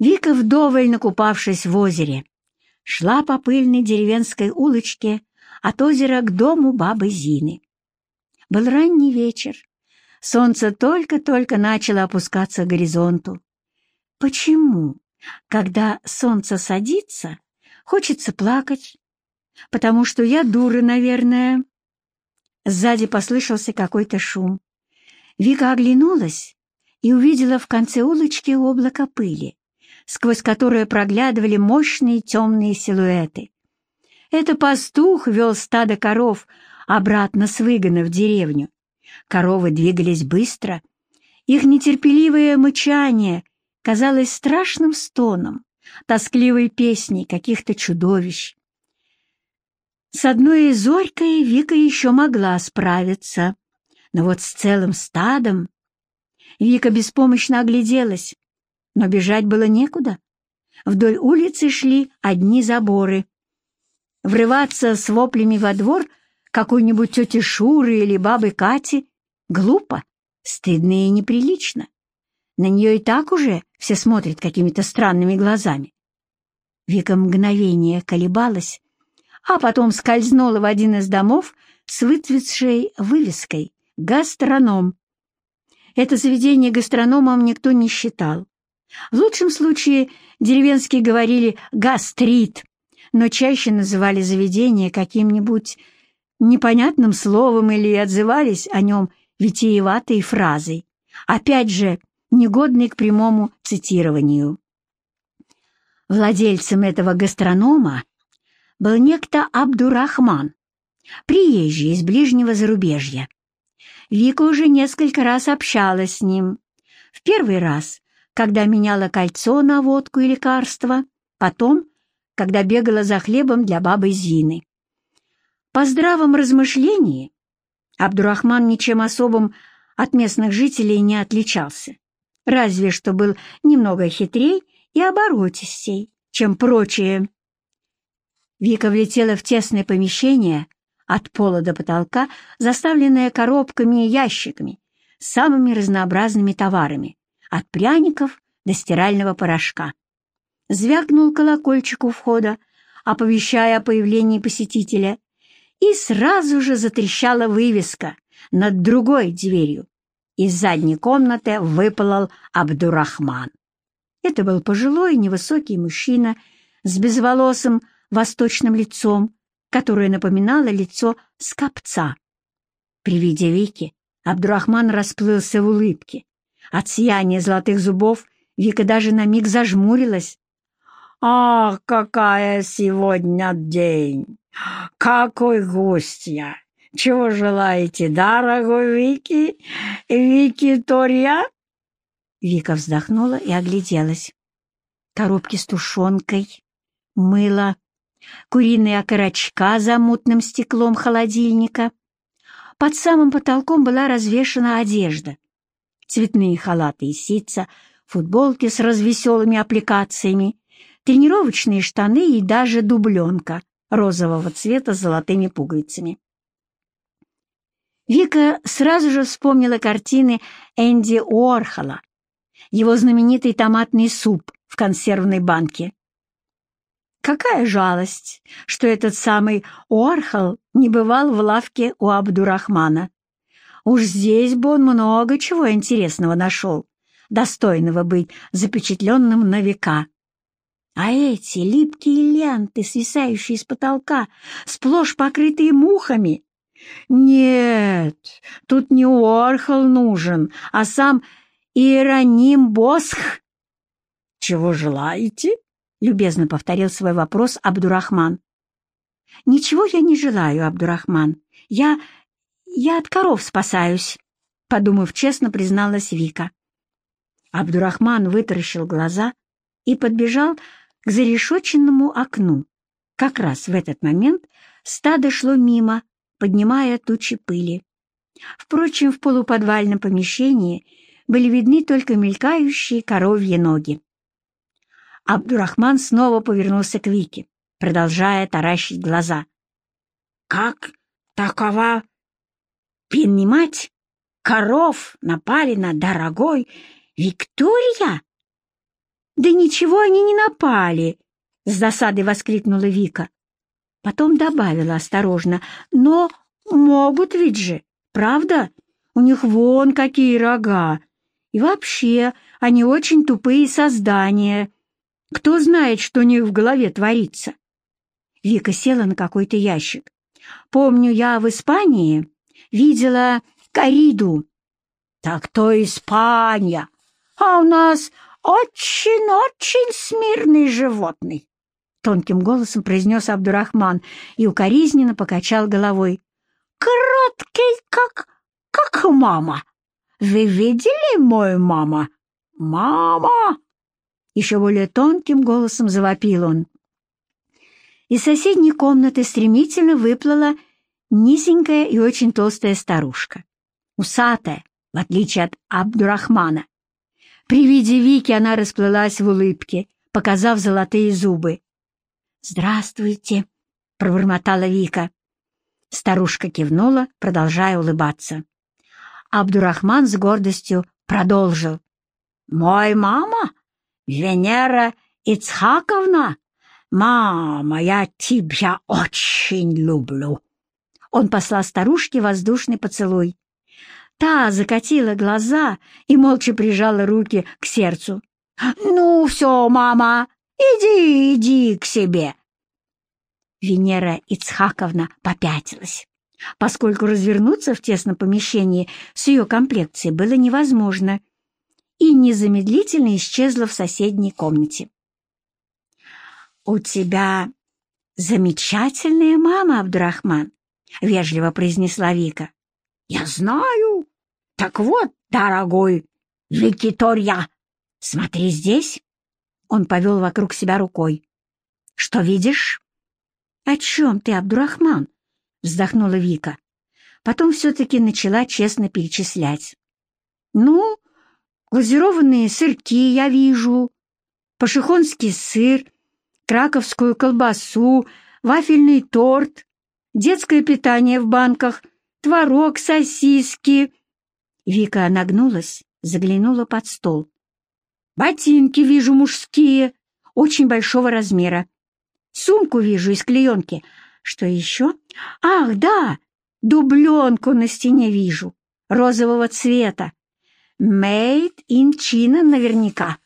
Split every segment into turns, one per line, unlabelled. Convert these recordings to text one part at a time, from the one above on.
Вика, вдоволь накупавшись в озере, шла по пыльной деревенской улочке от озера к дому бабы Зины. Был ранний вечер. Солнце только-только начало опускаться к горизонту. Почему, когда солнце садится, хочется плакать? Потому что я дура, наверное. Сзади послышался какой-то шум. Вика оглянулась и увидела в конце улочки облако пыли, сквозь которое проглядывали мощные темные силуэты. Это пастух вел стадо коров обратно с выгона в деревню. Коровы двигались быстро. Их нетерпеливое мычание казалось страшным стоном, тоскливой песней каких-то чудовищ. С одной зорькой Вика еще могла справиться, но вот с целым стадом... Вика беспомощно огляделась, но бежать было некуда. Вдоль улицы шли одни заборы. Врываться с воплями во двор какой-нибудь тети Шуры или бабы Кати глупо, стыдно и неприлично. На нее и так уже все смотрят какими-то странными глазами. Вика мгновение колебалась, а потом скользнула в один из домов с выцветшей вывеской «Гастроном». Это заведение гастрономом никто не считал. В лучшем случае деревенские говорили «гастрит», но чаще называли заведение каким-нибудь непонятным словом или отзывались о нем витиеватой фразой, опять же, негодной к прямому цитированию. Владельцем этого гастронома был некто Абдурахман, приезжий из ближнего зарубежья. Вика уже несколько раз общалась с ним. В первый раз, когда меняла кольцо на водку и лекарства, потом, когда бегала за хлебом для бабы Зины. По здравом размышлении Абдурахман ничем особым от местных жителей не отличался, разве что был немного хитрей и оборотистей, чем прочие. Вика влетела в тесное помещение от пола до потолка, заставленное коробками и ящиками с самыми разнообразными товарами, от пряников до стирального порошка. Звякнул колокольчик у входа, оповещая о появлении посетителя, и сразу же затрещала вывеска над другой дверью. Из задней комнаты выпалал Абдурахман. Это был пожилой невысокий мужчина с безволосым восточным лицом, которое напоминало лицо скопца. При виде Вики Абдурахман расплылся в улыбке. От сияния золотых зубов Вика даже на миг зажмурилась. «Ах, какая сегодня день! Какой гостья! Чего желаете, дорогой Вики? Виктория?» Вика вздохнула и огляделась. Коробки с тушенкой, мыло, куриные окорочка за мутным стеклом холодильника. Под самым потолком была развешана одежда. Цветные халаты и ситца, футболки с развеселыми аппликациями, тренировочные штаны и даже дубленка розового цвета с золотыми пуговицами. Вика сразу же вспомнила картины Энди Уорхола, его знаменитый томатный суп в консервной банке, Какая жалость, что этот самый Уорхол не бывал в лавке у Абдурахмана. Уж здесь бы он много чего интересного нашел, достойного быть запечатленным на века. А эти липкие ленты, свисающие с потолка, сплошь покрытые мухами. Нет, тут не Уорхол нужен, а сам Иероним Босх. Чего желаете? — любезно повторил свой вопрос Абдурахман. «Ничего я не желаю, Абдурахман. Я... я от коров спасаюсь», — подумав честно, призналась Вика. Абдурахман вытаращил глаза и подбежал к зарешоченному окну. Как раз в этот момент стадо шло мимо, поднимая тучи пыли. Впрочем, в полуподвальном помещении были видны только мелькающие коровьи ноги. Абдурахман снова повернулся к Вике, продолжая таращить глаза. «Как такова понимать? Коров напали на дорогой Виктория?» «Да ничего они не напали!» — с досадой воскликнула Вика. Потом добавила осторожно, «Но могут ведь же, правда? У них вон какие рога! И вообще, они очень тупые создания. Кто знает, что у них в голове творится?» Вика села на какой-то ящик. «Помню, я в Испании видела кориду». «Так то Испания, а у нас очень-очень смирный животный», — тонким голосом произнес Абдурахман и укоризненно покачал головой. «Кроткий, как... как мама. Вы видели мою мама? Мама!» Еще более тонким голосом завопил он. Из соседней комнаты стремительно выплыла низенькая и очень толстая старушка, усатая, в отличие от Абдурахмана. При виде Вики она расплылась в улыбке, показав золотые зубы. «Здравствуйте», — пробормотала Вика. Старушка кивнула, продолжая улыбаться. Абдурахман с гордостью продолжил. «Мой мама, Венера Ицхаковна, мама, я тебя очень люблю». Он послал старушке воздушный поцелуй. Та закатила глаза и молча прижала руки к сердцу. «Ну все, мама, иди, иди к себе!» Венера Ицхаковна попятилась, поскольку развернуться в тесном помещении с ее комплекцией было невозможно, и незамедлительно исчезла в соседней комнате. «У тебя замечательная мама, Абдурахман», — вежливо произнесла Вика. «Я знаю», «Так вот, дорогой Викитория, смотри здесь!» Он повел вокруг себя рукой. «Что видишь?» «О чем ты, Абдурахман?» — вздохнула Вика. Потом все-таки начала честно перечислять. «Ну, глазированные сырки я вижу, пашихонский сыр, краковскую колбасу, вафельный торт, детское питание в банках, творог, сосиски, Вика нагнулась, заглянула под стол. «Ботинки вижу мужские, очень большого размера. Сумку вижу из клеенки. Что еще? Ах, да, дубленку на стене вижу, розового цвета. Made in China наверняка».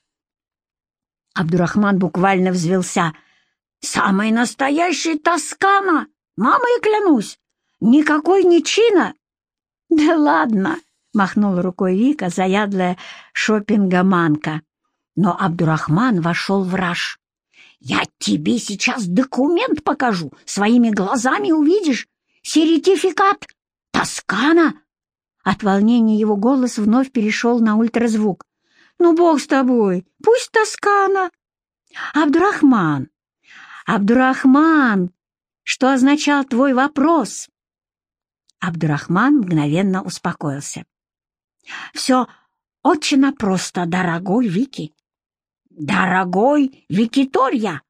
Абдурахман буквально взвелся. «Самый настоящий Тоскана! Мамой клянусь! Никакой не Чина!» «Да ладно!» — махнула рукой Вика, заядлая шопингоманка. Но Абдурахман вошел в раж. «Я тебе сейчас документ покажу, своими глазами увидишь. Сертификат! Тоскана!» От волнения его голос вновь перешел на ультразвук. «Ну, бог с тобой, пусть Тоскана!» «Абдурахман! Абдурахман! Что означал твой вопрос?» Абдурахман мгновенно успокоился. Все очень просто, дорогой Вики. Дорогой Викитория,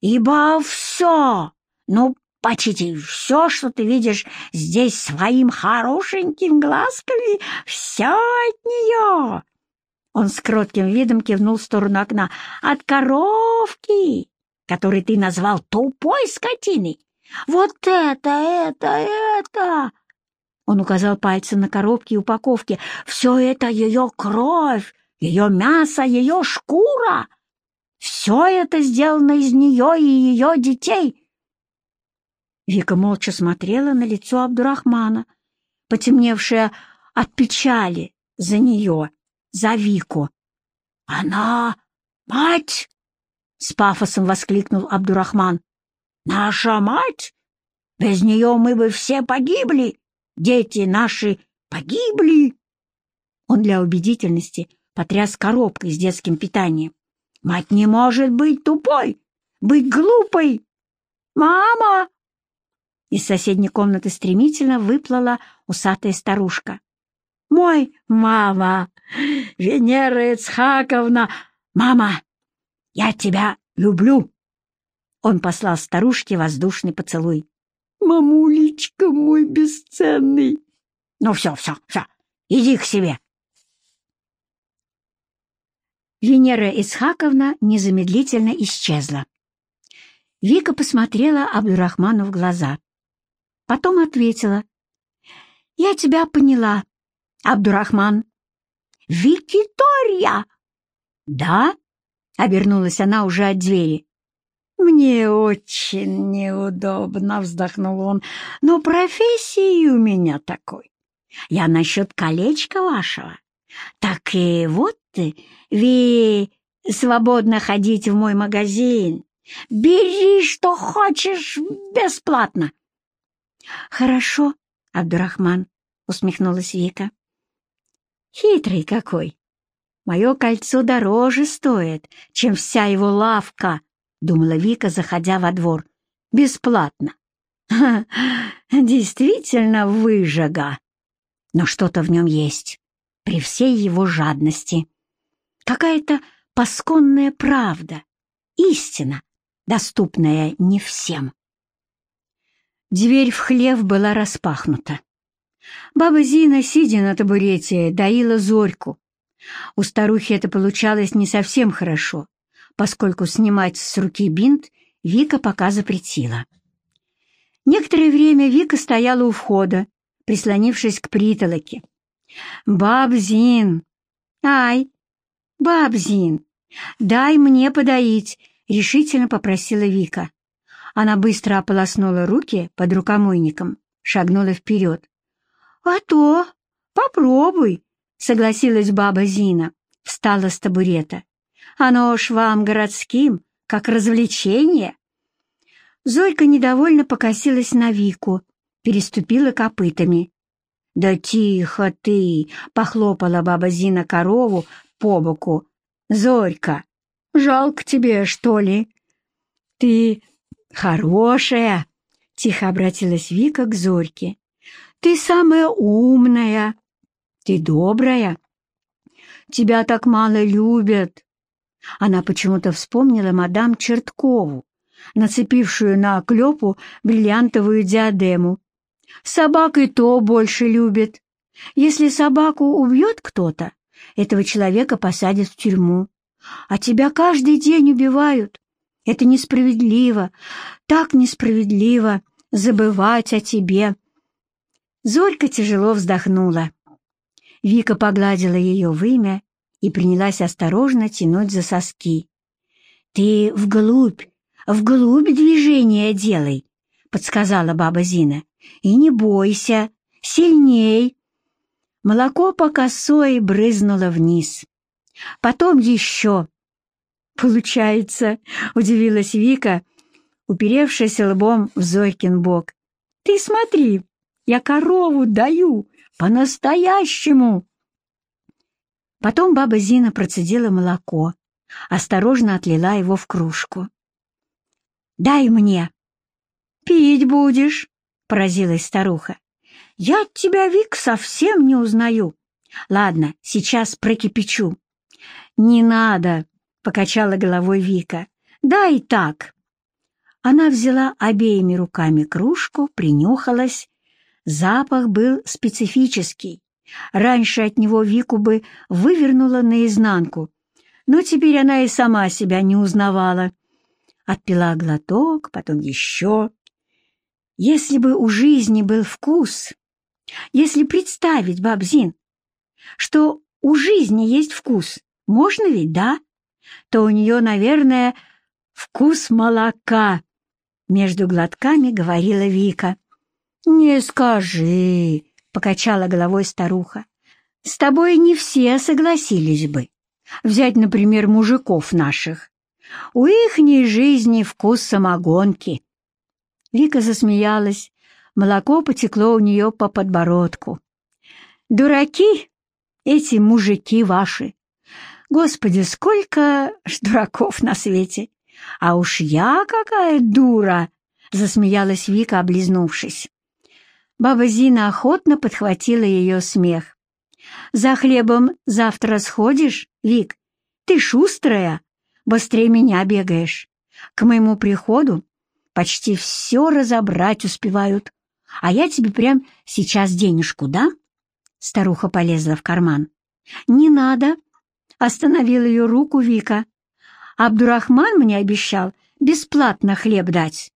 ибо все, ну, почти все, что ты видишь здесь своим хорошеньким глазками, все от нее. Он с кротким видом кивнул в сторону окна. От коровки, который ты назвал тупой скотиной. Вот это, это, это! Он указал пальцем на коробки и упаковки. «Все это ее кровь, ее мясо, ее шкура! Все это сделано из нее и ее детей!» Вика молча смотрела на лицо Абдурахмана, потемневшее от печали за нее, за Вику. «Она мать!» — с пафосом воскликнул Абдурахман. «Наша мать! Без нее мы бы все погибли!» Дети наши погибли!» Он для убедительности потряс коробкой с детским питанием. «Мать не может быть тупой, быть глупой! Мама!» Из соседней комнаты стремительно выплыла усатая старушка. «Мой мама! Венера Ицхаковна! Мама, я тебя люблю!» Он послал старушке воздушный поцелуй. Мамулечка мой бесценный. Ну все, все, все, иди к себе. Венера Исхаковна незамедлительно исчезла. Вика посмотрела Абдурахману в глаза. Потом ответила. «Я тебя поняла, Абдурахман». «Виктория!» «Да?» — обернулась она уже от двери. «Мне очень неудобно», — вздохнул он, — «но профессии у меня такой. Я насчет колечка вашего. Так и вот ты, вы свободно ходите в мой магазин. Бери, что хочешь, бесплатно. Хорошо, Абдурахман, усмехнулась Вика. Хитрый какой. Мое кольцо дороже стоит, чем вся его лавка, думала Вика, заходя во двор. Бесплатно. Действительно выжига. Но что-то в нем есть, при всей его жадности. Какая-то пасконная правда, истина, доступная не всем. Дверь в хлев была распахнута. Баба Зина, сидя на табурете, доила зорьку. У старухи это получалось не совсем хорошо, поскольку снимать с руки бинт Вика пока запретила. Некоторое время Вика стояла у входа, прислонившись к притолоке. «Бабзин! Ай! Бабзин! Дай мне подоить!» — решительно попросила Вика. Она быстро ополоснула руки под рукомойником, шагнула вперед. «А то! Попробуй!» — согласилась баба Зина, встала с табурета. «Оно ж вам городским, как развлечение!» Зойка недовольно покосилась на Вику, переступила копытами. «Да тихо ты!» — похлопала баба Зина корову по боку. «Зорька, жалко тебе, что ли?» «Ты хорошая!» — тихо обратилась Вика к Зорьке. «Ты самая умная, ты добрая. Тебя так мало любят». Она почему-то вспомнила мадам Черткову, нацепившую на клепу бриллиантовую диадему. Собак и то больше любит. Если собаку убьет кто-то, этого человека посадят в тюрьму. А тебя каждый день убивают. Это несправедливо, так несправедливо забывать о тебе. Зорька тяжело вздохнула. Вика погладила ее вымя и принялась осторожно тянуть за соски. «Ты вглубь, вглубь движения делай», — подсказала баба Зина. «И не бойся, сильней». Молоко по косой брызнуло вниз. Потом еще. «Получается», — удивилась Вика, уперевшись лбом в Зойкин бок. «Ты смотри, я корову даю, по-настоящему!» Потом баба Зина процедила молоко, осторожно отлила его в кружку. «Дай мне!» «Пить будешь!» — поразилась старуха. «Я от тебя, Вик, совсем не узнаю. Ладно, сейчас прокипячу». «Не надо!» — покачала головой Вика. «Дай так!» Она взяла обеими руками кружку, принюхалась. Запах был специфический. Раньше от него Вику бы вывернула наизнанку, но теперь она и сама себя не узнавала. Отпила глоток, потом еще. Если бы у жизни был вкус, если представить, бабзин, что у жизни есть вкус, можно ведь, да? То у нее, наверное, вкус молока. Между глотками говорила Вика. «Не скажи», — покачала головой старуха. «С тобой не все согласились бы. Взять, например, мужиков наших. У ихней жизни вкус самогонки». Вика засмеялась. Молоко потекло у нее по подбородку. «Дураки эти мужики ваши! Господи, сколько ж дураков на свете! А уж я какая дура!» — засмеялась Вика, облизнувшись. Баба Зина охотно подхватила ее смех. «За хлебом завтра сходишь, Вик? Ты шустрая, быстрее меня бегаешь. К моему приходу почти все разобрать успевают. А я тебе прям сейчас денежку дам?» Старуха полезла в карман. «Не надо. — остановил ее руку Вика. «Абдурахман мне обещал бесплатно хлеб дать».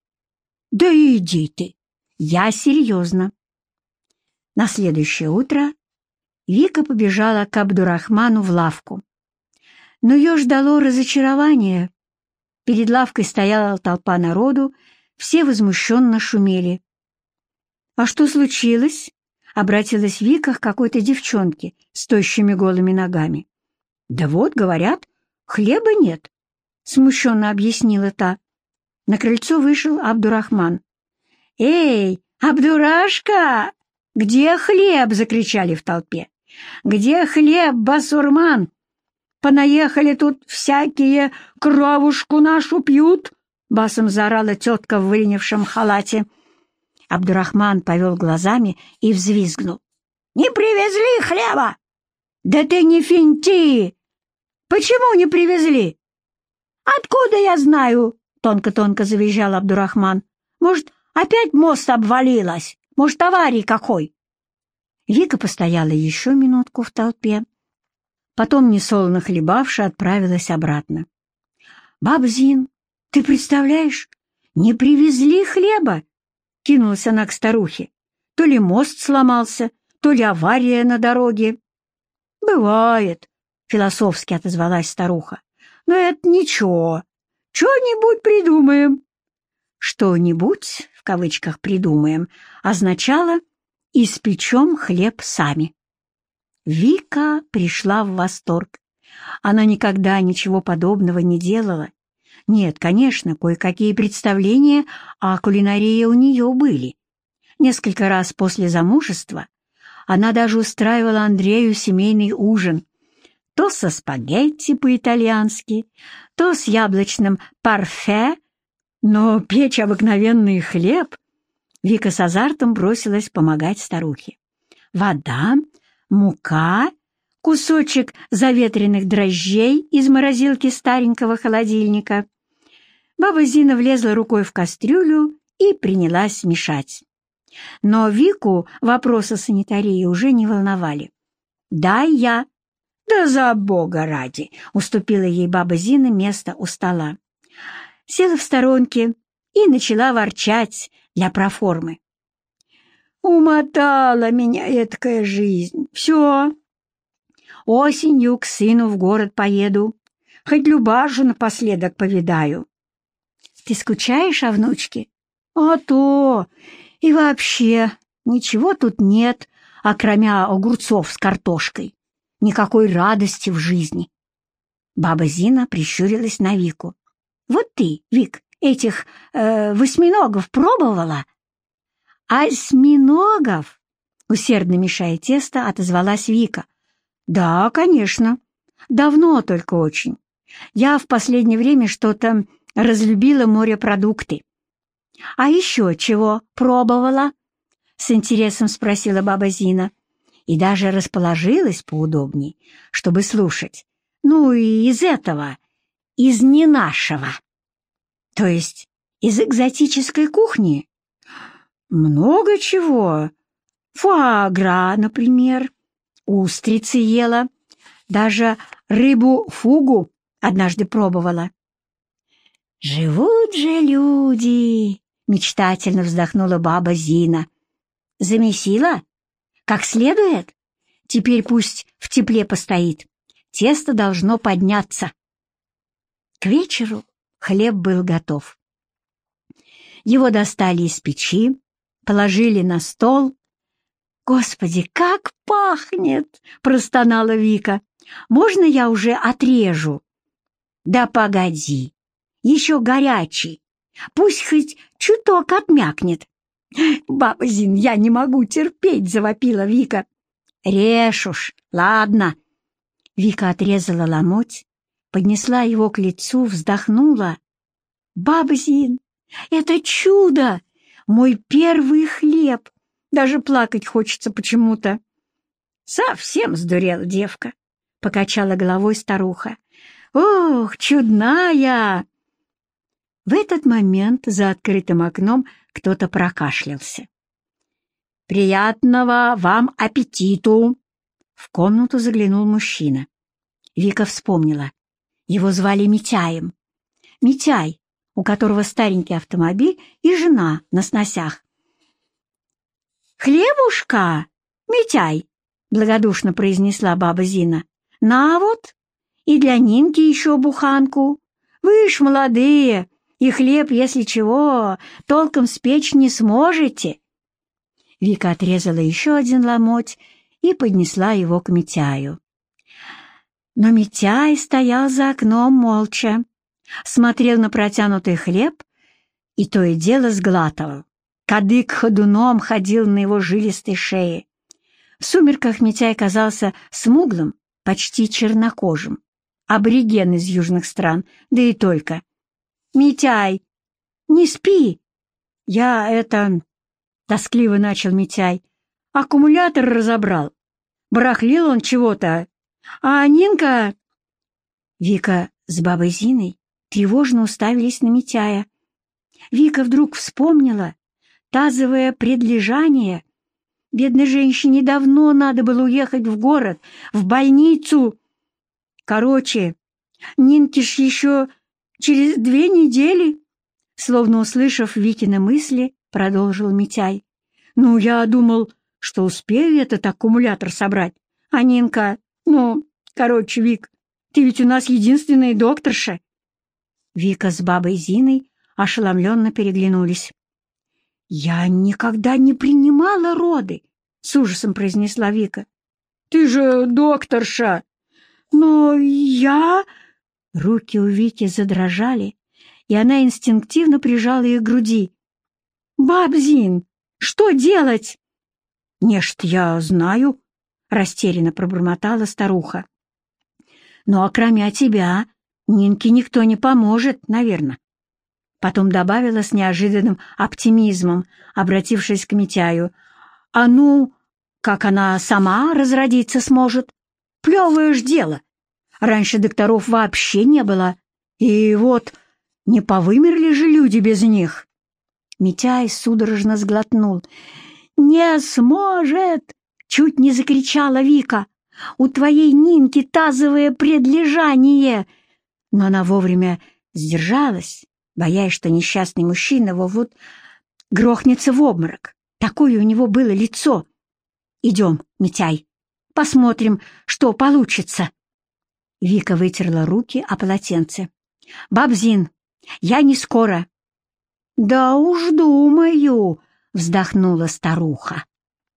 «Да иди ты! Я серьезно!» На следующее утро Вика побежала к Абдурахману в лавку. Но ее ждало разочарование. Перед лавкой стояла толпа народу, все возмущенно шумели. «А что случилось?» — обратилась Вика к какой-то девчонке с тощими голыми ногами. «Да вот, говорят, хлеба нет», — смущенно объяснила та. На крыльцо вышел Абдурахман. «Эй, Абдурашка! Где хлеб?» — закричали в толпе. «Где хлеб, басурман? Понаехали тут всякие, кровушку нашу пьют!» Басом заорала тетка в выленившем халате. Абдурахман повел глазами и взвизгнул. «Не привезли хлеба!» «Да ты не финти! Почему не привезли?» «Откуда я знаю?» — тонко-тонко завизжал Абдурахман. «Может, опять мост обвалилась? Может, аварий какой?» Вика постояла еще минутку в толпе, потом, несолоно хлебавши, отправилась обратно. «Баб Зин, ты представляешь, не привезли хлеба!» — кинулась она к старухе. «То ли мост сломался, то ли авария на дороге». «Бывает», — философски отозвалась старуха. «Но это ничего. Что-нибудь придумаем». «Что-нибудь», в кавычках «придумаем», означало «испечем хлеб сами». Вика пришла в восторг. Она никогда ничего подобного не делала. Нет, конечно, кое-какие представления о кулинарии у нее были. Несколько раз после замужества она даже устраивала Андрею семейный ужин. То со спагетти по-итальянски, то с яблочным парфе, но печь обыкновенный хлеб Вика с азартом бросилась помогать старухе. Вода, мука, кусочек заветренных дрожжей из морозилки старенького холодильника. Баба Зина влезла рукой в кастрюлю и принялась мешать. Но Вику вопросы санитарии уже не волновали. «Дай я!» «Да за бога ради!» — уступила ей баба Зина место у стола. Села в сторонке и начала ворчать для проформы. «Умотала меня эткая жизнь. Все. Осенью к сыну в город поеду. Хоть Любашу напоследок повидаю». «Ты скучаешь о внучке?» «А то! И вообще, ничего тут нет, окромя огурцов с картошкой. Никакой радости в жизни. Баба Зина прищурилась на Вику. «Вот ты, Вик, этих э, восьминогов пробовала?» «Осьминогов?» Усердно мешая тесто, отозвалась Вика. «Да, конечно. Давно только очень. Я в последнее время что-то разлюбила морепродукты. «А еще чего пробовала?» — с интересом спросила баба Зина. И даже расположилась поудобней, чтобы слушать. «Ну, и из этого, из не нашего». «То есть из экзотической кухни?» «Много чего. Фуагра, например. Устрицы ела. Даже рыбу-фугу однажды пробовала». «Живут же люди!» Мечтательно вздохнула баба Зина. Замесила? Как следует? Теперь пусть в тепле постоит. Тесто должно подняться. К вечеру хлеб был готов. Его достали из печи, положили на стол. «Господи, как пахнет!» — простонала Вика. «Можно я уже отрежу?» «Да погоди, еще горячий. Пусть хоть чуток отмякнет. «Баба Зин, я не могу терпеть!» — завопила Вика. «Режь уж, ладно!» Вика отрезала ломоть, поднесла его к лицу, вздохнула. «Баба Зин, это чудо! Мой первый хлеб! Даже плакать хочется почему-то!» «Совсем сдурела девка!» — покачала головой старуха. «Ох, чудная!» В этот момент за открытым окном кто-то прокашлялся. «Приятного вам аппетиту!» В комнату заглянул мужчина. Вика вспомнила. Его звали Митяем. Митяй, у которого старенький автомобиль и жена на сносях. «Хлебушка, Митяй!» — благодушно произнесла баба Зина. «На вот, и для Нинки еще буханку. Вы ж молодые, и хлеб, если чего, толком спечь не сможете». Вика отрезала еще один ломоть и поднесла его к Митяю. Но Митяй стоял за окном молча, смотрел на протянутый хлеб и то и дело сглатывал. Кадык ходуном ходил на его жилистой шее. В сумерках Митяй казался смуглым, почти чернокожим. Абориген из южных стран, да и только. «Митяй, не спи!» «Я это...» — тоскливо начал Митяй. «Аккумулятор разобрал. Барахлил он чего-то. А Нинка...» Вика с бабой Зиной тревожно уставились на Митяя. Вика вдруг вспомнила тазовое предлежание. Бедной женщине давно надо было уехать в город, в больницу. Короче, Нинке ж еще через две недели, словно услышав Викины мысли, продолжил Митяй. Ну, я думал, что успею этот аккумулятор собрать. А Нинка, ну, короче, Вик, ты ведь у нас единственная докторша. Вика с бабой Зиной ошеломленно переглянулись. «Я никогда не принимала роды», — с ужасом произнесла Вика. «Ты же докторша!» «Но я...» Руки у Вики задрожали, и она инстинктивно прижала их к груди. «Бабзин, что делать?» «Нечто я знаю», — растерянно пробормотала старуха. «Ну, а кроме тебя, Нинке никто не поможет, наверное. Потом добавила с неожиданным оптимизмом, обратившись к Митяю. «А ну, как она сама разродиться сможет? Плевое ж дело. Раньше докторов вообще не было. И вот, не повымерли же люди без них?» Митяй судорожно сглотнул. «Не сможет!» — чуть не закричала Вика. «У твоей Нинки тазовое предлежание!» Но она вовремя сдержалась боясь, что несчастный мужчина вот грохнется в обморок. Такое у него было лицо. «Идем, Митяй, посмотрим, что получится». Вика вытерла руки о полотенце. «Бабзин, я не скоро». «Да уж думаю», — вздохнула старуха.